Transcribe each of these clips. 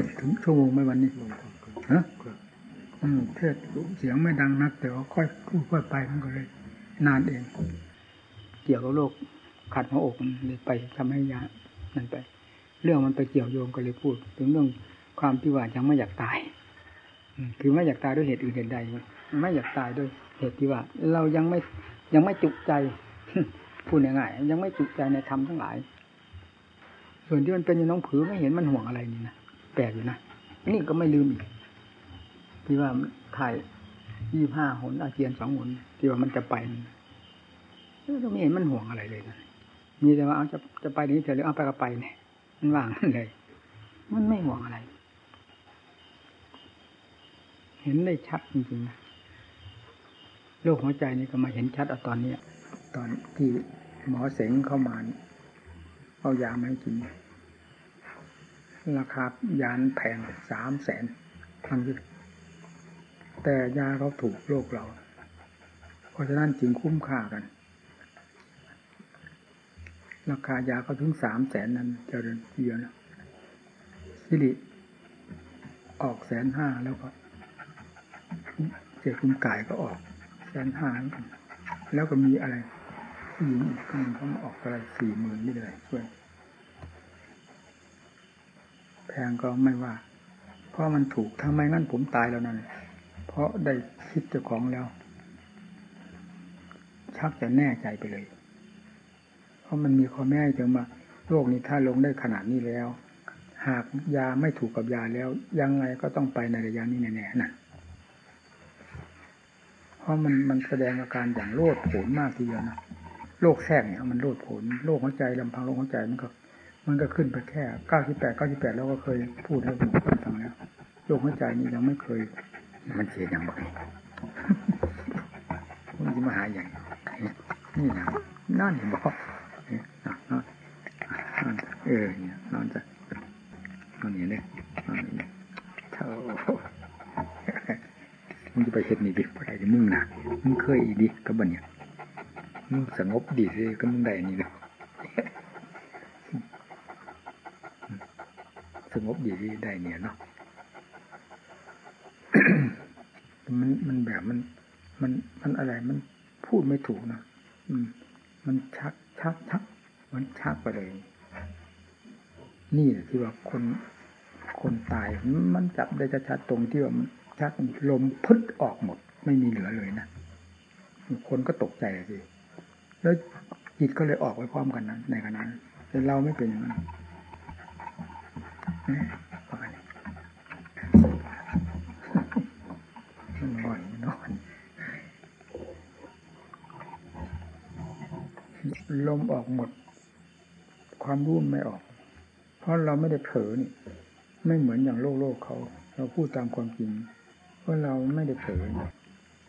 ศถึงชั่วโมงไหมวันนี้ฮะอืมเทศเสียงไม่ดังนัก แต่ว่าค่อยพูดค่อยไปมันก็เลย นานเอง เกี่ยวกับโรคขัดหัวอกมันเลยไปทำให้ยานั่นไป เรื่องมันไปเกี่ยวโยงก็เลยพูด ถึงเรื่องความที่ว่ายังไม่อยากตายคือไม่อยากตายด้วยเหตุอื่นใดไม่อยากตายด้วยเหตุที่ว่า เรายังไม่ยังไม่จุใจพูดง่ายๆยังไม่จุใจในธรรมทั้งหลาย ส่วนที่มันเป็นอยู่น้องผือไม่เห็นมันห่วงอะไรนี่นะ แปลกอยู่นะ นี่ก็ไม่ลืมอีกที่ว่าถ่ายยี่ห้าหนอาเจียนสองหนที่ว่ามันจะไปก็ไม่เห็นมันห่วงอะไรเลยนะมีแต่ว่าเอาจะจะไปนี้เฉยหรือเอาไปก็ไปเนี่ยมันว่างเลย มันไม่ห่วงอะไร เห็นได้ชัดจริงๆนะโรคหัวใจนี่ก็มาเห็นชัดเอาตอนนี้ตอนที่หมอเสงเข้ามาเอายามาให้กิน ราคายานแพงสามแสนทั้งที่แต่ยาเขาถูกโรคเรา เพราะฉะนั้นจึงคุ้มค่ากัน ราคายาเขาถึงสามแสนนั้นเจริญเยอะนะสิริออกแสนห้าแล้วก็เจ้าคุณกายก็ออกแสนห้าแล้วก็มีอะไรผู้หญิงอีกคนเขาออกอะไรสี่หมื่นนี่เลยช่วย พงก็ไม่ว่า เพราะมันถูกถ้าไมงั้นผมตายแล้วนั่นเพราะได้คิดเจ้าของแล้ว ชักจะแน่ใจไปเลย เพราะมันมีข้อแม่ถึงมาโรคนี้ถ้าลงได้ขนาดนี้แล้ว หากยาไม่ถูกกับยาแล้ว ยังไงก็ต้องไปในระยะนี้แน่ๆนั่นเพราะมันมันแสดงอาการอย่างโลดโผนมากทีเดียวนะโรคแทรกเนี่ยมันโลดโผลโรคหัวใจลำพังโรคหัวใจมันก็ มันก็ขึ้นไปแค่เก้าสิบแปดเก้าสิบแปดแล้วก็เคยพูดให้ผมฟังแล้วโรคหัวใจนี่ยังไม่เคย มันเสียอย่างบอกมันจะมาหาอย่างนี่นะนั่นบอกนอนเออเนี่ยนอนจะนอนอย่างนี้นอนอย่างนี้เท่ามึงจะไปเห็ดนี่ดิอะไรมึงนะมึงเคยอีดิกับบันเนี่ยมึงสงบดีสิก็มึงได้นี่เลยสงบดีสิได้เนี่ยเนาะมันมันแบบมัน มันมันอะไรมันพูดไม่ถูกนะอืม มันชักชักชักมันชักไปเลย นี่แหละที่ว่าคนคนตายมันจับได้ชัดๆตรงที่ว่ามันชักลมพึดออกหมด ไม่มีเหลือเลยนะคนก็ตกใจสิแล้วจิตก็เลยออกไปพร้อมกันนั้นในขณะนั้นแต่เราไม่เป็นอย่างนั้นนอนนอนลมออกหมด ความรู้ไม่ออก เพราะเราไม่ได้เผลอนี่ ไม่เหมือนอย่างโลกโลกเขา เราพูดตามความจริงเพราะเราไม่ได้เผลอ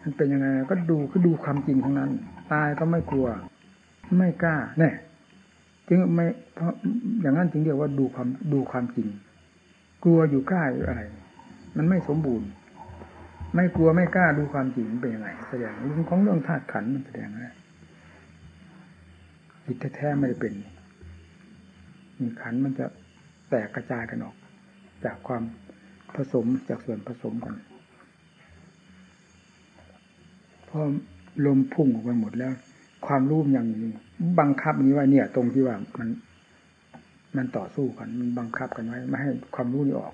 มันเป็นยังไงก็ดูก็ดูความจริงทั้งนั้น ตายก็ไม่กลัว ไม่กล้าแน่จึงไม่เพราะอย่างนั้นจึงเรียกว่าดูความดูความจริง กลัวอยู่กล้าอยู่อะไร มันไม่สมบูรณ์ ไม่กลัวไม่กล้าดูความจริงเป็นยังไงแสดงเรื่องของเรื่องธาตุขันมันแสดงอะไรจิตแท้ๆไม่ได้เป็นมีขันมันจะ แตกกระจายกันออก จากความผสมจากส่วนผสมกันพอลมพุ่งออกไปหมดแล้ว ความรู้อย่างนี้ บังคับนี้ไว้เนี่ย ตรงที่ว่ามัน มันต่อสู้กัน มันบังคับกันไว้ไม่ให้ความรู้นี้ออก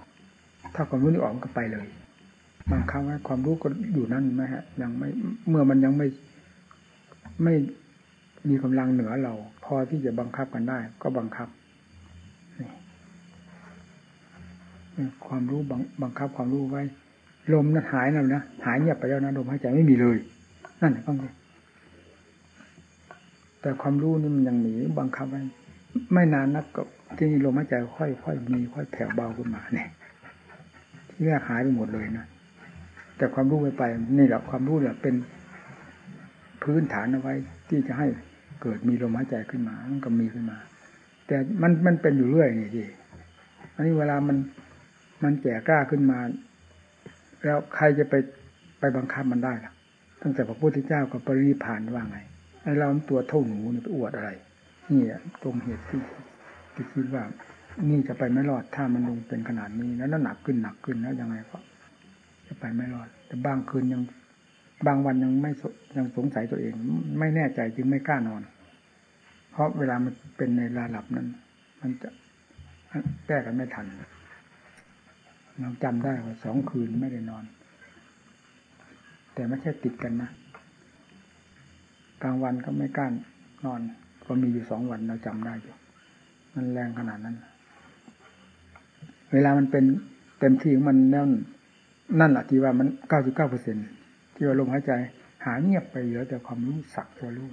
ถ้าความรู้นี้ออกมันก็ไปเลยบังคับไว้ความรู้ก็อยู่นั่นไหมฮะ ยังไม่เมื่อมันยังไม่ไม่มีกำลังเหนือเรา พอที่จะบังคับกันได้ ก็บังคับ ความรู้บังบังคับความรู้ไว้ ลมนั้นหายแล้วนะหายเงียบไปแล้วนะลมหายใจไม่มีเลย นั่นก็แต่ความรู้นี่มันยังหนีบังคับไว้ไม่นานนักก็ที่ลมหายใจค่อยค่อยมีค่อยแผ่วเบาขึ้นมาเนี่ยที่แรกหายไปหมดเลยนะแต่ความรู้ไปไปนี่แหละความรู้เนี่ยเป็นพื้นฐานเอาไว้ ที่จะให้เกิดมีลมหายใจขึ้นมา มันก็มีขึ้นมา แต่มันมันเป็นอยู่เรื่อยนี่สิอันนี้เวลามัน มันแก่กล้าขึ้นมา แล้วใครจะไปไปบังคับมันได้ล่ะ ตั้งแต่พระพุทธเจ้ากับปริพานว่าไงไอ้เราตัวเท่าหนูนี่ไปอวดอะไรนี่ตรงเหตุที่ที่คิดว่า นี่จะไปไม่รอดถ้ามันลงเป็นขนาดนี้แล้วหนักขึ้นหนักขึ้นแล้วยังไงก็จะไปไม่รอด แต่บางคืนยังบางวันยังไม่ยังสงสัยตัวเอง ไม่แน่ใจจึงไม่กล้านอน เพราะเวลามันเป็นในระดับนั้น มันจะแก้กันไม่ทัน เราจำได้ว่าสองคืนไม่ได้นอน แต่ไม่ใช่ติดกันนะกลางวันก็ไม่กล้านอน ก็มีอยู่สองวันเราจำได้อยู่มันแรงขนาดนั้น เวลามันเป็นเต็มที่ของมันแล้วนั่นแหละที่ว่ามันเก้าสิบเก้าเปอร์เซ็นที่ว่าลมหายใจ หายเงียบไปเหลือแต่ความรู้สักตัวรู้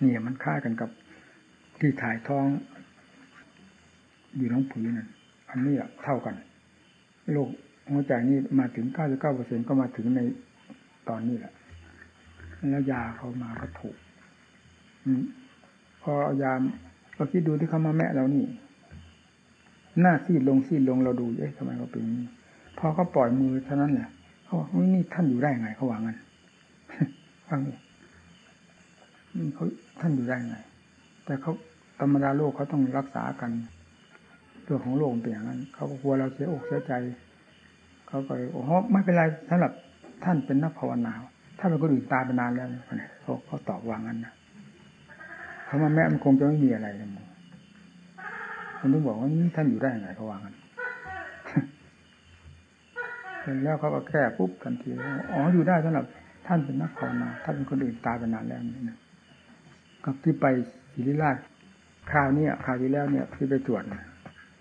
เนี่ยมันค่ากันกับที่ถ่ายท้อง อยู่น้องผืนนั่นอันนี้เท่ากันโรคหัวใจนี่มาถึงเก้าสิบเก้าเปอร์เซ็นก็มาถึงในตอนนี้แหละแล้วยาเขามาก็ถูกพอเอายามเราคิดดูที่เขามาแม่เรานี่ หน้าซีดลงซีดลงเราดูเอ๊ะทำไมเขาเป็นนี้พอเขาปล่อยมือเท่านั้นแหละเขาบอกนี่ท่านอยู่ได้ไงเขาวางั้นฟังเขาท่านอยู่ได้ไง แต่เขาธรรมดาโลกเขาต้องรักษากัน เรื่องของโลกเป็นอย่างนั้น เขาก็กลัวเราเสียอกเสียใจ เขาก็เลยโอ้โหไม่เป็นไรสำหรับท่านเป็นนักภาวนา ถ้าเป็นคนอื่นตายไปนานแล้วเขาเขาตอบวางงั้นนะเขามาแม่มันคงจะไม่มีอะไรเลยมึงคนต้องบอกว่านี่ท่านอยู่ได้ยังไงเขาวางกันแล้วเขาก็แก้ปุ๊บทันทีอ๋ออยู่ได้สำหรับท่านเป็นนักภาวนาถ้านเป็นคนอื่นตายไปนานแล้วนี่นะกับที่ไปศิริราชคราวนี้คราวที่แล้วเนี่ยที่ไปตรวจ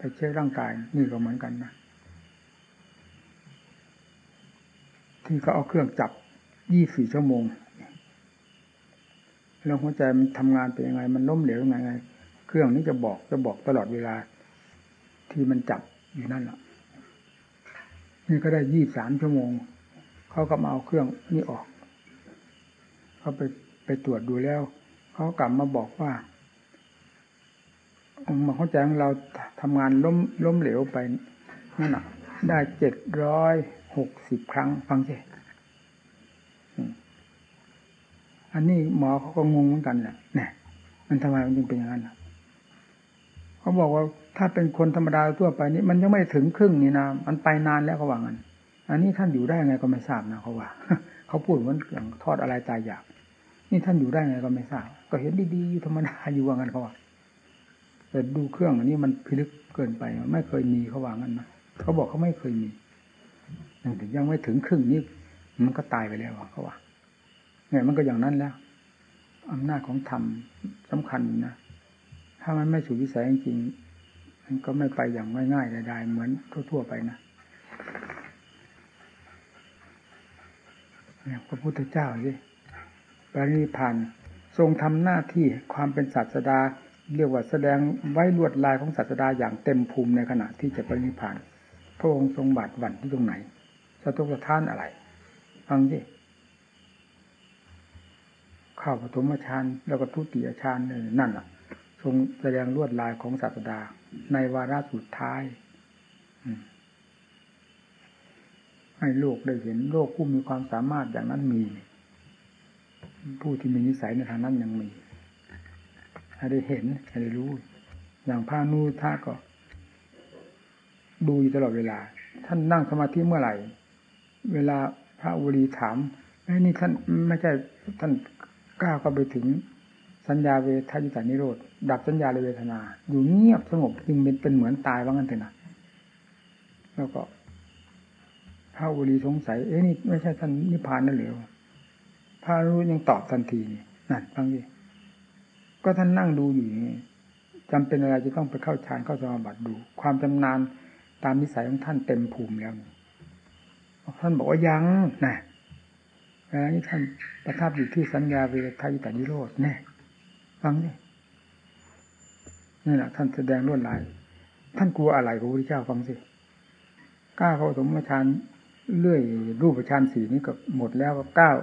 ไปเช็คร่างกายนี่ก็เหมือนกันนะที่เขาเอาเครื่องจับ ยี่สี่ชั่วโมง แล้วหัวใจมันทำงานเป็นยังไง มันล้มเหลวยังไง เครื่องนี้จะบอก จะบอกตลอดเวลา ที่มันจับอยู่นั่นแหละนี่ก็ได้ยี่สามชั่วโมง เขาก็มาเอาเครื่องนี่ออก เขาไปไปตรวจดูแล้ว เขากลับมาบอกว่า มาเข้าใจของเราทำงานล้มล้มเหลวไปนั่นแหะได้เจ็ดร้อยหกสิบครั้ง ฟังสิอันนี้หมอเขาก็งงเหมือนกันแหละเนี่ยมันทำไมมันจึงเป็นอย่างนั้นเขาบอกว่าถ้าเป็นคนธรรมดาทั่วไปนี่มันยังไม่ถึงครึ่งนี่นะมันไปนานแล้วเขาว่างั้นอันนี้ท่านอยู่ได้ไงก็ไม่ทราบนะเขาว่าเขาพูดเหมือนอย่างทอดอะไรตายอยาก นี่ท่านอยู่ได้ไงก็ไม่ทราบ ก็เห็นดีๆอยู่ธรรมดาอยู่ว่างั้นเขาว่า แต่ดูเครื่องอันนี้มันพิลึกเกินไป ไม่เคยมีเขาวางั้นนะเขาบอกเขาไม่เคยมียังถึงยังไม่ถึงครึ่งนี้มันก็ตายไปแล้วเขาว่าเนี่ยมันก็อย่างนั้นแล้วอำนาจของธรรมสำคัญนะถ้ามันไม่สุดวิสัยจริงมันก็ไม่ไปอย่างง่ายๆได้ๆเหมือนทั่วๆไปนะเนี่ยพระพุทธเจ้าสิปรินิพานทรงทำหน้าที่ความเป็นศาสดา เรียกว่าแสดงไว้ลวดลายของศาสดาอย่างเต็มภูมิในขณะที่จะปรินิพาน พระองค์ทรงบาดหวั่นที่ตรงไหนสะทกสะท้านอะไรฟังสิเข้าปฐมฌานแล้วก็ทุติยฌานเลยนั่นอะทรงแสดงลวดลายของศาสดา ในวาระสุดท้ายให้โลกได้เห็นโลกผู้มีความสามารถอย่างนั้นมี ผู้ที่มีนิสัยในทางนั้นยังมี ให้ได้เห็นให้ได้รู้ อย่างพานูท่าก็ดูอยู่ตลอดเวลา ท่านนั่งสมาธิเมื่อไหร่ เวลาพระอุรีถามไอ้นี่ท่านไม่ใช่ท่านก้าวเข้าไปถึงสัญญาเวทายตานิโรธดับสัญญาเวทนา อยู่เงียบสงบจึงเป็นเป็นเหมือนตายว่างั้นเถอะนะแล้วก็พระอุรีสงสัย เอ๊ะนี่ไม่ใช่ท่านนิพพานนั่นหรือพระรู้ยังตอบทันทีนี่นั่นฟังดิ ก็ท่านนั่งดูอยู่นี่จำเป็นอะไรจะต้องไปเข้าฌานเข้าสมาบัติดู ความจำนานตามนิสัยของท่านเต็มภูมิแล้วท่านบอกว่ายังนะเวลานี้ท่านประทับอยู่ที่สัญญาเวทายตานิโรธแน่ฟังนี่นี่แหละท่านแสดงลวดลาย ท่านกลัวอะไรพระพุทธเจ้าฟังสิกล้าเข้าสมฌานเรื่อยรูปฌานสีนี้ก็หมดแล้วก็ก้าว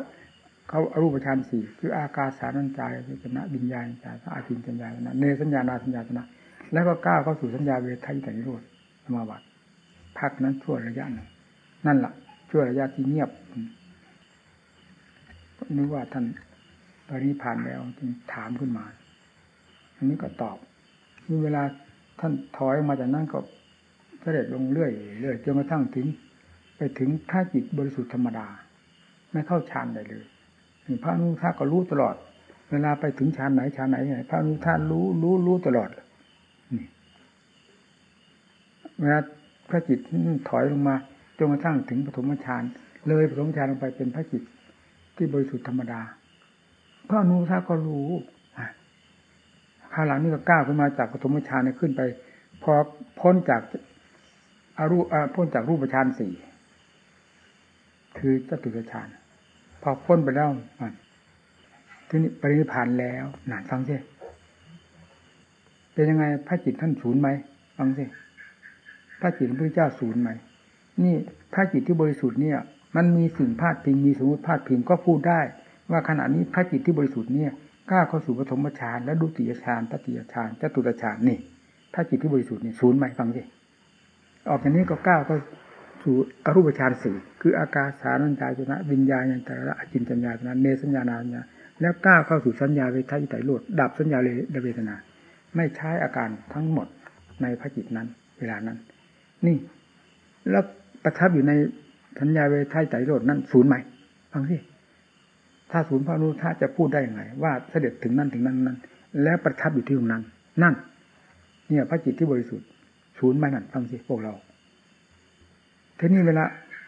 เขารูปฌานสี่คืออากาสานัญจายจนะบิญญาณจายอาทินจัญญาณนะเนสัญญานาสัญญาณนะแล้วก็ก้าวเข้าสู่สัญญาเวทายแตานิโรธสมาบัติพักนั้นชั่วระยะหนึ่งนั่นแหละชั่วระยะที่เงียบนึกว่าท่านปรินิพานแล้วจึงถามขึ้นมา อันนี้ก็ตอบมีเวลาท่านถอยมาจากนั้นก็เสด็จลงเรื่อยเรื่อยจนกระทั่งถึง ไปถึงท่าจิตบริสุทธิ์ธรรมดา ไม่เข้าฌานใดเลย พระนุทาก็รู้ตลอด เวลาไปถึงฌานไหนฌานไหนไงพระนุทารู้รู้รู้ตลอดนี่เวลาพระจิตถอยลงมาจนกระทั่งถึงปฐมฌานเลยปฐมฌานลงไปเป็นพระจิตที่บริสุทธิ์ธรรมดา พระนุทาก็รู้ข้าหลังนี่ก็ก้าวขึ้นมาจากปฐมฌานขึ้นไป พอพ้นจากอารูพ้นจากรูปฌานสี่คือจตุตฌาน อพ้นไปแล้วทีนี้ปรินิพานแล้วหนานฟังสิเป็นยังไงพระจิตท่านศูนย์ไหมฟังสิพระจิตพระพุทธเจ้าศูนย์ไหมนี่พระจิตที่บริสุทธิ์เนี่ย มันมีสิ่งพาดพิงมีสมมติพาดพิงก็พูดได้ ว่าขณะนี้พระจิตที่บริสุทธิ์เนี่ยกล้าเข้าสู่ปฐมฌานและดุติยฌานตติยฌานจตุตฌานนี่ถ้าจิตที่บริสุทธิ์นี่ศูนย์ไหมฟังสิออกจากนี้ก็ก้าวก็ สู่อรูปฌานสี่คืออากาสานัญจายนะวิญญาณยันตระอจินจัญญาตนะเนสัญญานาญาแล้วก้าวเข้าสู่สัญญาเวทายไตโลดดับสัญญาเวทนา ไม่ใช้อาการทั้งหมดในพระจิตนั้น เวลานั้น นี่ แล้วประทับอยู่ในสัญญาเวทายไตโลดนั้นศูนย์ไหม่ฟังสิถ้าศูนย์พระนุท่าจะพูดได้ยังไง ว่าเสด็จถึงนั่นถึงนั้นนั้น แล้วประทับอยู่ที่ตรงนั้น นั่น เนี่ยพระจิตที่บริสุทธิ์ศูนย์ไหมนั่นฟังสิพวกเรา ทีนี้เวลา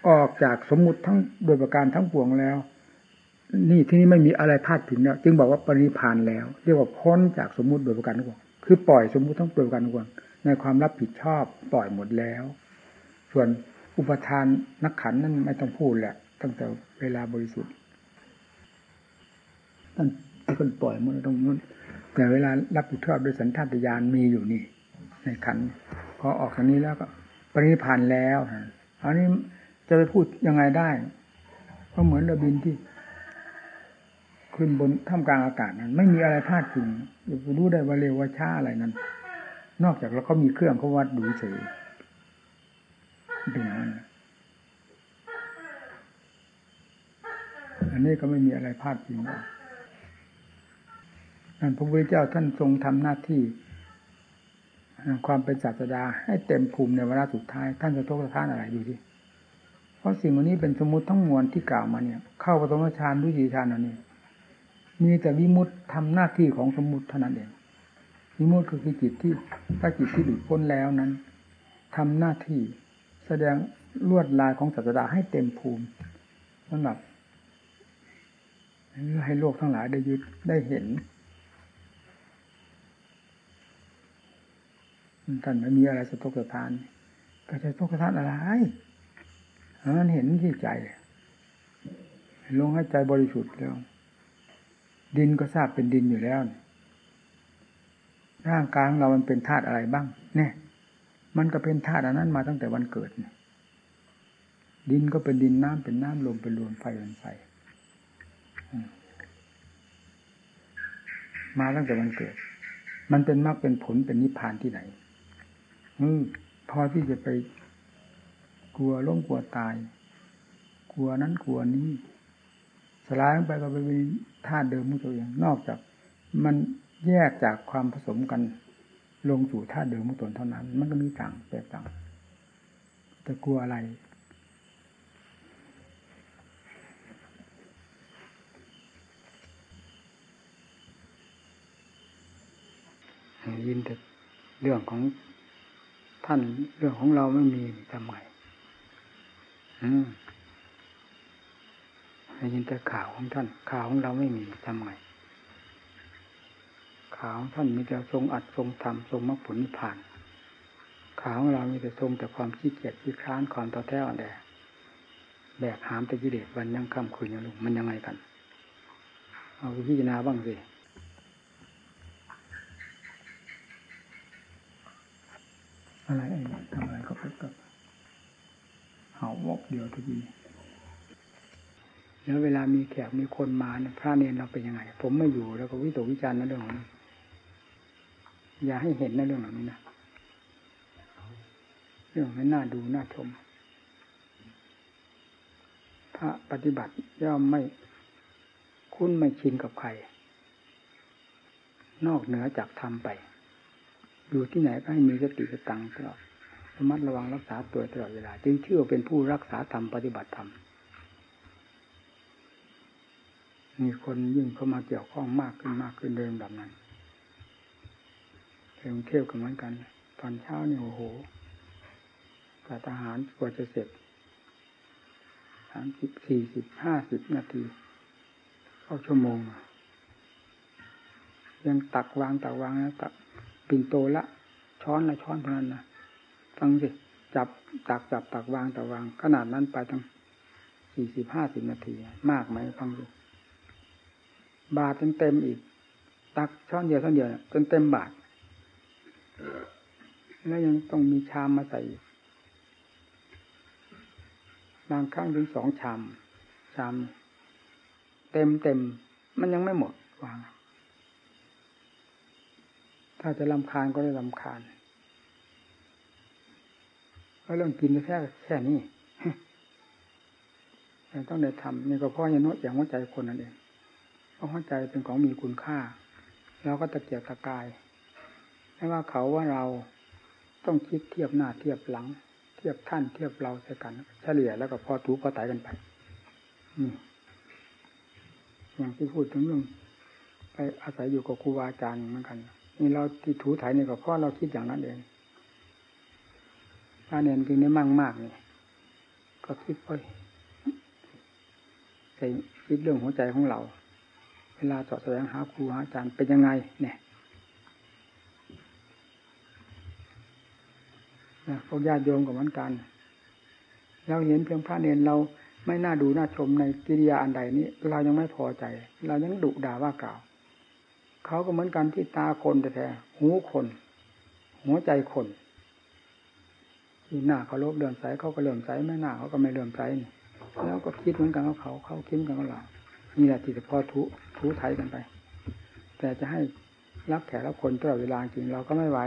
ออกจากสมมุติทั้งโดยประการทั้งปวงแล้ว นี่ที่นี้ไม่มีอะไรพลาดถึงแล้ว จึงบอกว่าปริพานแล้ว เรียกว่าพ้นจากสมมุติโดยประการทั้งปวงคือปล่อยสมมุติทั้งโดยประการทั้งปวงในความรับผิดชอบปล่อยหมดแล้ว ส่วนอุปทานนักขันนั่นไม่ต้องพูดแหละ ตั้งแต่เวลาบริสุทธิ์ท่านคนปล่อยมันตรงนู้นแต่เวลารับผิดชอบโดยสัญชาตญาณมีอยู่นี่ ในขันพอออกจากนี้แล้วก็ปริพานแล้ว อันนี้จะไปพูดยังไงได้เพราะเหมือนเระบินที่ ขึ้นบนท่ามกลางอากาศนั้น ไม่มีอะไรพลาดถึงรู้ได้ว่าเร็วว่าช้าอะไรนั้น นอกจากเราเขามีเครื่องเขาวัดดูเฉยเป็นอย่างนั้นอันนี้ก็ไม่มีอะไรพลาดจริงนั่นพระพุทธเจ้าท่านทรงทำหน้าที่ ความเป็นศาสดาให้เต็มภูมิในเวลาสุดท้าย ท่านจะทกท่านอะไรดูที่เพราะสิ่งวันนี้เป็นสมมติทั้งมวลที่กล่าวมาเนี่ย เข้าปฐมฌานดุจีฌานอันนี้มีแต่วิมุตทำหน้าที่ของสมมุติเท่านั้นเองวิมุตคือจิตที่ถ้าจิตที่หลุดพ้นแล้วนั้นทำหน้าที่แสดงลวดลายของศาสดาให้เต็มภูมิสำหรับให้โลกทั้งหลายได้ยึดได้เห็น ท่านไม่มีอะไรสะทกสะทานก็จะทกสะทานอะไรมันเห็นที่ใจลงให้ใจบริสุทธิ์แล้ว ดินก็ทราบเป็นดินอยู่แล้วร่างกายของเรามันเป็นธาตุอะไรบ้าง เนี่ย มันก็เป็นธาตุอันนั้นมาตั้งแต่วันเกิดดินก็เป็นดินน้ำเป็นน้ำลมเป็นลมไฟเป็นไฟมาตั้งแต่วันเกิด มันเป็นมรรคเป็นผลเป็นนิพพานที่ไหน อืมพอที่จะไปกลัวล้มกลัวตาย กลัวนั้นกลัวนี้สลายลงไปก็ไปเป็นธาตุเดิมของตัวเองนอกจาก มันแยกจากความผสมกันลงสู่ธาตุเดิมของตนเท่านั้น มันก็มีต่างแตกต่างแต่กลัวอะไรยินแต่เรื่องของ ท่านเรื่องของเราไม่มีทำไงอืมได้ยินแต่ข่าวของท่าน ข่าวของเราไม่มีทำไงข่าวของท่านมีแต่ทรงอัดทรงทำทรงมรรคผลนิพพาน ข่าวของเรามีแต่ทรงแต่ความขี้เกียจขี้คร้านความต่อแท้อ่อนแอแบกหามแต่กิเลสวันยังค่ำคืนยังลุงมันยังไงกัน เอาพิจารณาบ้างสิ อะไรไอ้ทำอะไรก็เกิดเห่าวอกเดียวทุกทีแล้วเวลามีแขกมีคนมาเนี่ยพระเนรเราเป็นยังไง ผมไม่อยู่แล้วก็วิตกวิจารณ์ในเรื่องนี้อย่าให้เห็นในเรื่องเหล่านี้นะเรื่องไม่น่าดูน่าชมพระปฏิบัติย่อมไม่คุ้นไม่ชินกับใคร นอกเหนือจากธรรมไป อยู่ที่ไหนก็ให้มีสติสตังตลอดระมัดระวังรักษาตัวตลอดเวลา จึงเชื่อเป็นผู้รักษาธรรมปฏิบัติธรรมมีคนยิ่งเข้ามาเกี่ยวข้องมากขึ้นมากขึ้นเดิมแบบนั้นเที่ยวกันเหมือนกัน ตอนเช้านี่โอ้โหกับทหารกว่าจะเสร็จสามสิบสี่สิบห้าสิบนาทีเข้าชั่วโมงยังตักวางตักวางนะตัก ปิ่นโตละช้อนละช้อนเท่านั้นนะฟังสิจับตักจับตักวางตักวาง ขนาดนั้นไปตั้งสี่สิบห้าสิบนาที มากไหมฟังสิบาทจนเต็มอีก ตักช้อนเดียวช้อนเดียวจนเต็มบาทแล้วยังต้องมีชามมาใส่บางครั้งถึงสองชาม ชาม เต็มเต็มมันยังไม่หมดวาง ถ้าจะลำคาญก็ได้ลำคาญแล้วเรื่องกินแค่แค่นี้ต่ต้องได้ทำนี่ก็เพราะยนโนอย่างหัวใจคนนั่นเองเพราะหัวใจเป็นของมีคุณค่าเราก็ตะเกียกตะกายไม่ว่าเขาว่าเราต้องคิดเทียบหน้าเทียบหลัง เทียบท่านเทียบเราใส่กัน เฉลี่ยแล้วก็พอถูพอไตกันไปอย่างที่พูดถึงเรื่อง ไปอาศัยอยู่กับครูบาอาจารย์เหมือนกัน นี่เราที่ถูถ่ายนี่ก็เพราะเราคิดอย่างนั้นเองถ้าเน้นจริงได้มั่งมากนี่ก็คิดไปใส่คิดเรื่องหัวใจของเรา เวลาสอบแสวงหาครูหาอาจารย์เป็นยังไง เนี่ยพวกญาติโยมกับมันกัน เราเห็นเพียงพระเนรเราไม่น่าดูน่าชมในกิริยาอันใดนี้ เรายังไม่พอใจ เรายังดุด่าว่ากล่าว เขาก็เหมือนกันที่ตาคนแต่แท้หูคน หัวใจคนที่หน้าเขาลบเลื่อมใสเขาก็เลื่อมใสไม่หน้าเขาก็ไม่เลื่อมใสนี่แล้วก็คิดเหมือนกันกับเขาเขาคิดเหมือนกันกับเรานี่แหละที่จะพอทุทุไทยกันไป แต่จะให้รับแขกรับคนตลอดเวลาจริงเราก็ไม่ไหว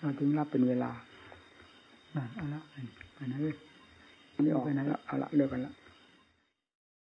เราจึงรับเป็นเวลาเอาละไปไหนเลยนี่ออกไปไหนละเอาละเลิกกันละ